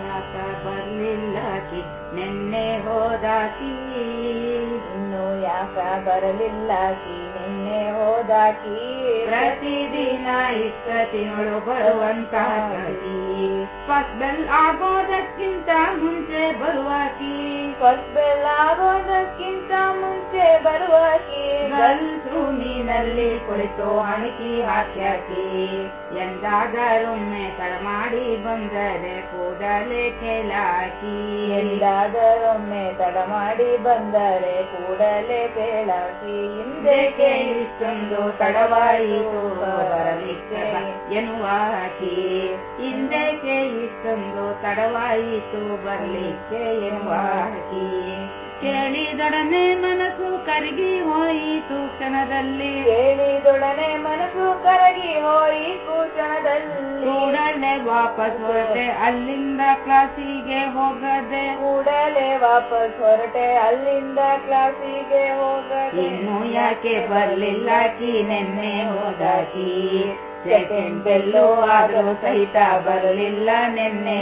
ಯಾಕ ಬರ್ಲಿಲ್ಲಾಕಿ ನೆನ್ನೆ ಹೋದಾಕಿ ಇನ್ನು ಯಾಕ ಬರಲಿಲ್ಲಾಕಿ ನಿನ್ನೆ ಹೋದಾಕಿ. ಪ್ರತಿದಿನ ಇಷ್ಟತಿನೊಳು ಬರುವಂತ ಕಲಿ ಫಸ್ಟ್ ಬೆಲ್ ಆಗೋದಕ್ಕಿಂತ ಮುಂಚೆ ಬರುವಾಕಿ. ಫಸ್ಟ್ ಬೆಲ್ ಆಗೋದಕ್ಕಿಂತ ಮುಂಚೆ ಬರುವಾಕಿ. ಗರ್ಲ್ಸ್ ರೂಮಿನಲ್ಲಿ ಕುಳಿತು ಅಣಕಿ ಹಾಕ್ಯಾಕಿ ಎಂದಾದರೊಮ್ಮೆ ತಡ ಮಾಡಿ ಬಂದರೆ ಕೂಡಲೇ ಕೇಳಾಕಿ. ಎಲ್ಲಾದರೊಮ್ಮೆ ತಡ ಮಾಡಿ ಬಂದರೆ ಕೂಡಲೇ ಕೇಳಾಕಿ. ಹಿಂದೆಕೆ ಇಷ್ಟೊಂದು ತಡವಾಯಿತು ಬರಲಿಕ್ಕೆ ಎನ್ನುವಾಕಿ. ಹಿಂದೆಕೆ ಇಷ್ಟೊಂದು ತಡವಾಯಿತು ಬರಲಿಕ್ಕೆ ಎನ್ನುವಾಕಿ. ಕೇಳಿದೊಡನೆ ಮನಸ್ಸು ಕರಗಿ ಹೋಯಿತು ಕ್ಷಣದಲ್ಲಿ. ಹೇಳಿದೊಡನೆ ಮನಸ್ಸು ಕರಗಿ ಹೋಯಿತು ಕ್ಷಣದಲ್ಲಿ. ಕೂಡಲೇ ವಾಪಸ್ ಹೊರಟೆ ಅಲ್ಲಿಂದ ಕ್ಲಾಸಿಗೆ ಹೋಗದೆ. ಕೂಡಲೇ ವಾಪಸ್ ಹೊರಟೆ ಅಲ್ಲಿಂದ ಕ್ಲಾಸಿಗೆ ಹೋಗದೆ. ಇನ್ನು ಯಾಕೆ ಬರ್ಲಿಲ್ಲಾಕಿ ನೆನ್ನೆ ಹೋದಾಕಿ ಸೆಕೆಂಡ್ ಬೆಲ್ಲು ಆದ್ರೂ ಸಹಿತ ಬರಲಿಲ್ಲ ನೆನ್ನೆ.